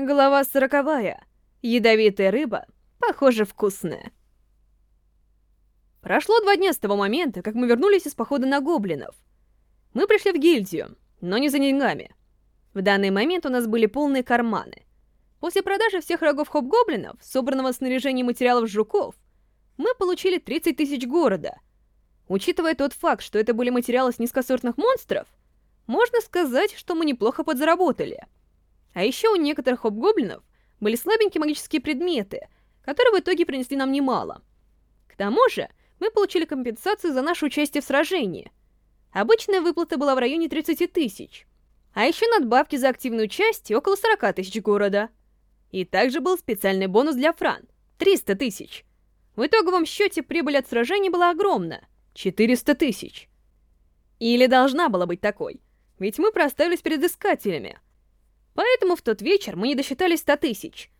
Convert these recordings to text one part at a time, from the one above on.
Глава сороковая. Ядовитая рыба, похоже, вкусная. Прошло два дня с того момента, как мы вернулись из похода на гоблинов. Мы пришли в гильдию, но не за деньгами. В данный момент у нас были полные карманы. После продажи всех рогов хоп-гоблинов, собранного снаряжения и материалов жуков, мы получили 30 тысяч города. Учитывая тот факт, что это были материалы с низкосортных монстров, можно сказать, что мы неплохо подзаработали. А еще у некоторых хоп-гоблинов были слабенькие магические предметы, которые в итоге принесли нам немало. К тому же, мы получили компенсацию за наше участие в сражении. Обычная выплата была в районе 30 тысяч. А еще надбавки за активную часть около 40 тысяч города. И также был специальный бонус для Фран — 300 тысяч. В итоговом счете прибыль от сражений была огромна — 400 тысяч. Или должна была быть такой, ведь мы проставились перед искателями. Поэтому в тот вечер мы не досчитались 100 тысяч.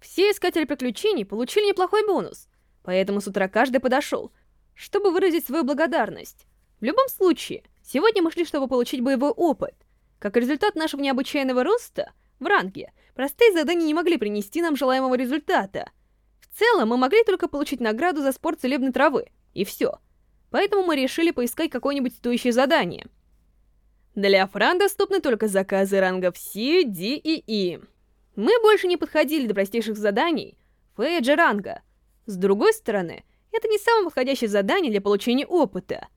Все искатели приключений получили неплохой бонус, поэтому с утра каждый подошел, чтобы выразить свою благодарность. В любом случае, сегодня мы шли, чтобы получить боевой опыт. Как результат нашего необычайного роста в ранге, простые задания не могли принести нам желаемого результата. В целом, мы могли только получить награду за спор целебной травы, и все. Поэтому мы решили поискать какое-нибудь стоящее задание. Для Фран доступны только заказы рангов C, D и E. Мы больше не подходили до простейших заданий и ранга. С другой стороны, это не самое подходящее задание для получения опыта.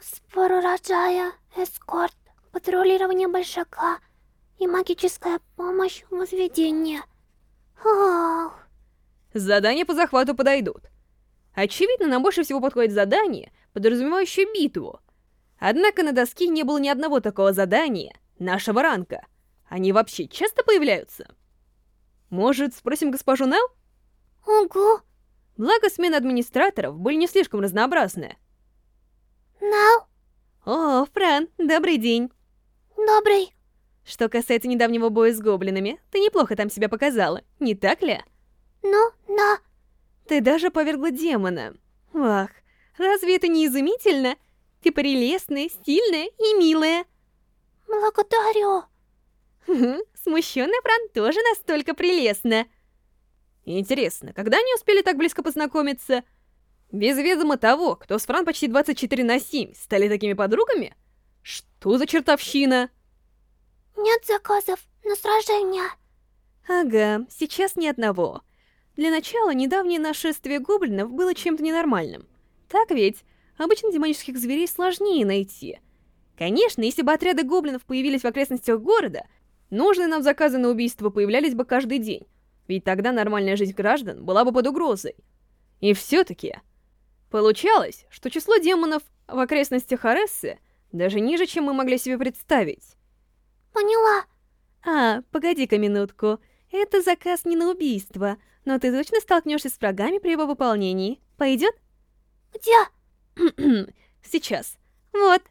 Спор урожая, эскорт, патрулирование большака и магическая помощь в возведении. Ох. Задания по захвату подойдут. Очевидно, нам больше всего подходит задание, подразумевающее битву. Однако на доске не было ни одного такого задания нашего ранга. Они вообще часто появляются? Может, спросим госпожу Нелл? Ого. Благо, смены администраторов были не слишком разнообразны. Нелл. О, Фран, добрый день. Добрый. Что касается недавнего боя с гоблинами, ты неплохо там себя показала, не так ли? Ну, да. Ты даже повергла демона. Ах, разве это не изумительно? Ты прелестная, стильная и милая. Благодарю. Смущенная Фран тоже настолько прелестна. Интересно, когда они успели так близко познакомиться? Без ведома того, кто с Фран почти 24 на 7 стали такими подругами? Что за чертовщина? Нет заказов на сражение. Ага, сейчас ни одного. Для начала, недавнее нашествие гоблинов было чем-то ненормальным. Так ведь? Обычно демонических зверей сложнее найти. Конечно, если бы отряды гоблинов появились в окрестностях города, нужные нам заказы на убийство появлялись бы каждый день, ведь тогда нормальная жизнь граждан была бы под угрозой. И все-таки... Получалось, что число демонов в окрестностях Арессы даже ниже, чем мы могли себе представить. Поняла. А, погоди-ка минутку. Это заказ не на убийство, но ты точно столкнешься с врагами при его выполнении. Пойдет? Где? Сейчас. Вот.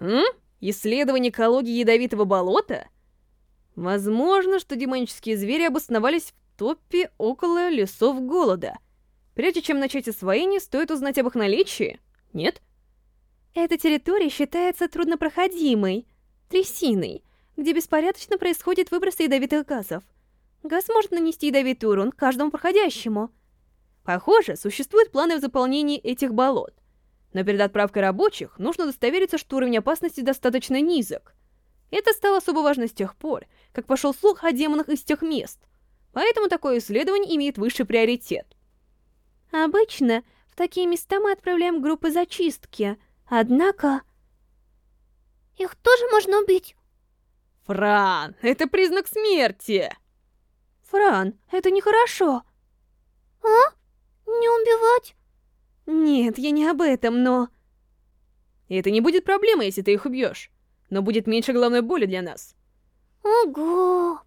М? Исследование экологии ядовитого болота? Возможно, что демонические звери обосновались в топе около лесов голода. Прежде чем начать освоение, стоит узнать об их наличии? Нет? Эта территория считается труднопроходимой, трясиной, где беспорядочно происходит выбросы ядовитых газов. Газ может нанести ядовитый урон каждому проходящему. Похоже, существуют планы в заполнении этих болот. Но перед отправкой рабочих нужно удостовериться, что уровень опасности достаточно низок. Это стало особо важно с тех пор, как пошел слух о демонах из тех мест. Поэтому такое исследование имеет высший приоритет. Обычно в такие места мы отправляем группы зачистки, однако... Их тоже можно убить? Фран, это признак смерти! Фран, это нехорошо. А? Не убивать? Нет, я не об этом, но... Это не будет проблемой, если ты их убьешь. Но будет меньше головной боли для нас. Ого!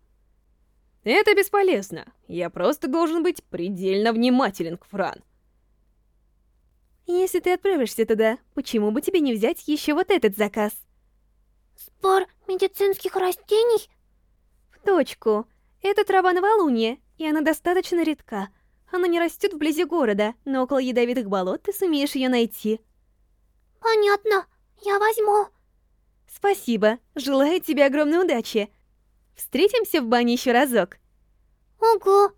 Это бесполезно. Я просто должен быть предельно внимателен к Фран. Если ты отправишься туда, почему бы тебе не взять еще вот этот заказ? Спор медицинских растений? В точку. Это трава новолуния, и она достаточно редка. Она не растет вблизи города, но около ядовитых болот ты сумеешь ее найти. Понятно. Я возьму. Спасибо. Желаю тебе огромной удачи. Встретимся в бане еще разок. Ого.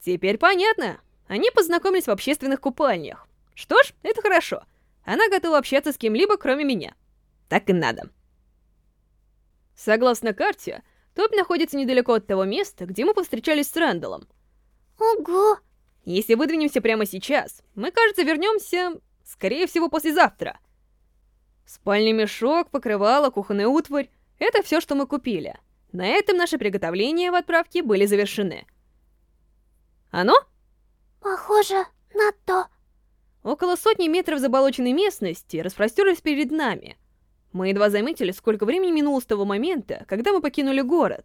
Теперь понятно. Они познакомились в общественных купальнях. Что ж, это хорошо. Она готова общаться с кем-либо, кроме меня. Так и надо. Согласно карте, Топ находится недалеко от того места, где мы повстречались с Рэндаллом. Ого. Если выдвинемся прямо сейчас, мы, кажется, вернемся, скорее всего, послезавтра. Спальный мешок, покрывало, кухонная утварь — это все, что мы купили. На этом наши приготовления в отправке были завершены. Оно? Похоже на то. Около сотни метров заболоченной местности распростерлись перед нами. Мы едва заметили, сколько времени минуло с того момента, когда мы покинули город.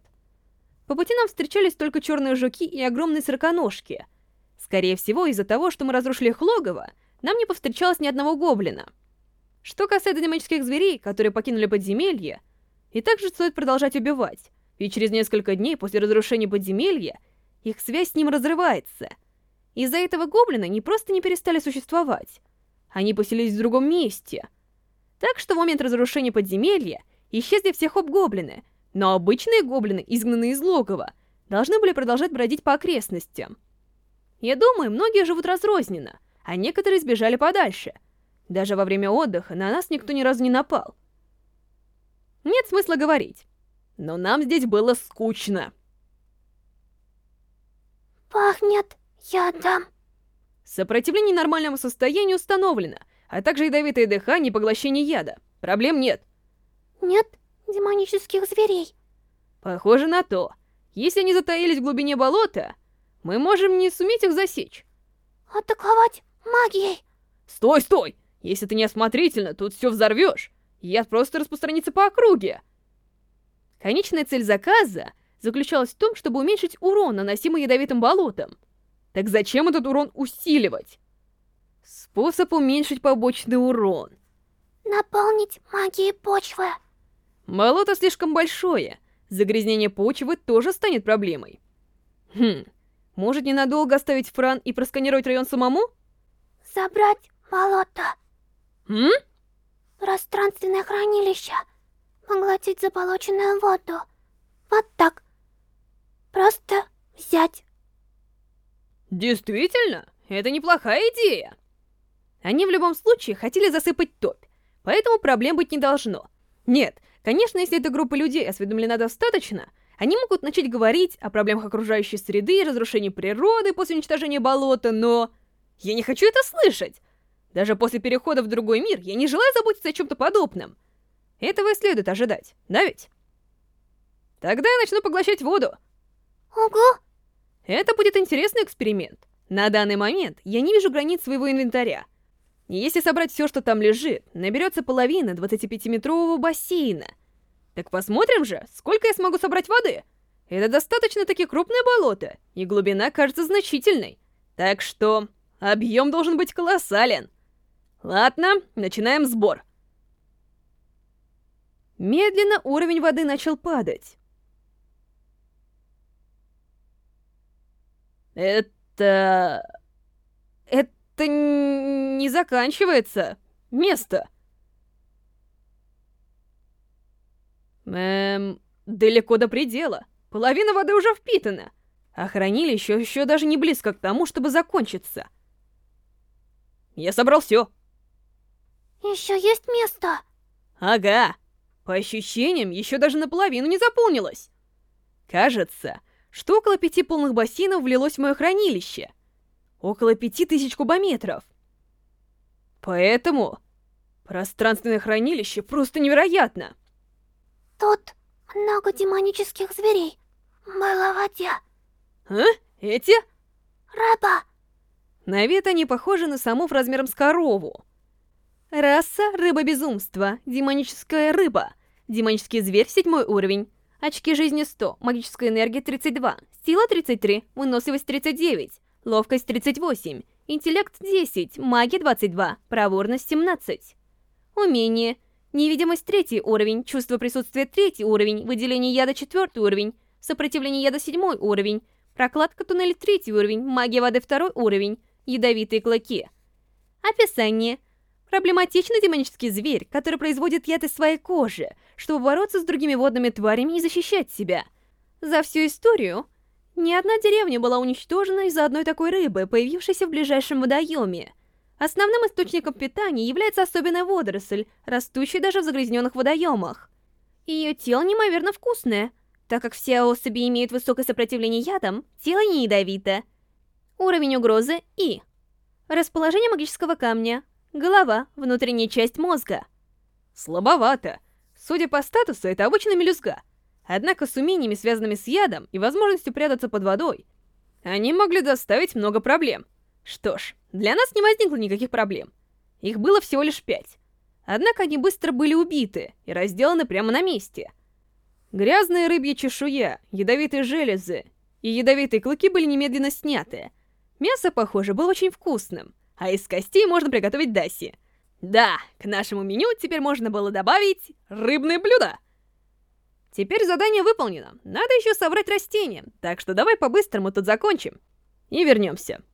По пути нам встречались только черные жуки и огромные сороконожки. Скорее всего, из-за того, что мы разрушили их логово, нам не повстречалось ни одного гоблина. Что касается демонических зверей, которые покинули подземелье, и также стоит продолжать убивать, ведь через несколько дней после разрушения подземелья их связь с ним разрывается. Из-за этого гоблины не просто не перестали существовать, они поселились в другом месте. Так что в момент разрушения подземелья исчезли все хоп-гоблины, но обычные гоблины, изгнанные из логова, должны были продолжать бродить по окрестностям. Я думаю, многие живут разрозненно, а некоторые сбежали подальше. Даже во время отдыха на нас никто ни разу не напал. Нет смысла говорить. Но нам здесь было скучно. Пахнет ядом. Сопротивление нормальному состоянию установлено, а также ядовитое дыхание и поглощение яда. Проблем нет. Нет демонических зверей. Похоже на то. Если они затаились в глубине болота, мы можем не суметь их засечь. Атаковать магией. Стой, стой! Если ты неосмотрительно, тут все взорвешь. Яд просто распространится по округе. Конечная цель заказа заключалась в том, чтобы уменьшить урон, наносимый ядовитым болотом. Так зачем этот урон усиливать? Способ уменьшить побочный урон. Наполнить магией почвы. Болото слишком большое. Загрязнение почвы тоже станет проблемой. Хм, может ненадолго оставить Фран и просканировать район самому? Забрать болото. М? Пространственное хранилище. Поглотить заболоченную воду. Вот так. Просто взять. Действительно? Это неплохая идея. Они в любом случае хотели засыпать топь, поэтому проблем быть не должно. Нет, конечно, если эта группа людей осведомлена достаточно, они могут начать говорить о проблемах окружающей среды и разрушении природы после уничтожения болота, но... Я не хочу это слышать! Даже после перехода в другой мир я не желаю заботиться о чем-то подобном. Этого и следует ожидать, да ведь? Тогда я начну поглощать воду. Ого! Это будет интересный эксперимент. На данный момент я не вижу границ своего инвентаря. Если собрать все, что там лежит, наберется половина 25-метрового бассейна. Так посмотрим же, сколько я смогу собрать воды. Это достаточно-таки крупное болото, и глубина кажется значительной. Так что объем должен быть колоссален. Ладно, начинаем сбор. Медленно уровень воды начал падать. Это... Это не заканчивается. Место. Эм... Далеко до предела. Половина воды уже впитана. А хранилище еще даже не близко к тому, чтобы закончиться. Я собрал все. Еще есть место. Ага. По ощущениям, еще даже наполовину не заполнилось. Кажется, что около пяти полных бассейнов влилось в мое хранилище. Около пяти тысяч кубометров. Поэтому пространственное хранилище просто невероятно. Тут много демонических зверей. Было в воде. А? Эти? Рыба. На вид они похожи на самов размером с корову. Раса — рыба безумства, демоническая рыба, демонический зверь — седьмой уровень, Очки жизни 100, магическая энергия 32, сила 33, выносливость 39, ловкость 38, интеллект 10, магия 22, проворность 17. Умение. Невидимость 3 уровень, чувство присутствия 3 уровень, выделение яда 4 уровень, сопротивление яда 7 уровень, прокладка туннеля 3 уровень, магия воды 2 уровень, ядовитые клыки. Описание. Проблематичный демонический зверь, который производит яд из своей кожи, чтобы бороться с другими водными тварями и защищать себя. За всю историю ни одна деревня была уничтожена из-за одной такой рыбы, появившейся в ближайшем водоеме. Основным источником питания является особенная водоросль, растущая даже в загрязненных водоемах. Ее тело неимоверно вкусное. Так как все особи имеют высокое сопротивление ядам, тело не ядовито. Уровень угрозы И. Расположение магического камня. Голова, внутренняя часть мозга. Слабовато. Судя по статусу, это обычная мелюзга. Однако с умениями, связанными с ядом и возможностью прятаться под водой, они могли доставить много проблем. Что ж, для нас не возникло никаких проблем. Их было всего лишь пять. Однако они быстро были убиты и разделаны прямо на месте. Грязная рыбья чешуя, ядовитые железы и ядовитые клыки были немедленно сняты. Мясо, похоже, было очень вкусным, а из костей можно приготовить даси. Да, к нашему меню теперь можно было добавить рыбные блюда. Теперь задание выполнено. Надо еще собрать растения, так что давай по-быстрому тут закончим. И вернемся.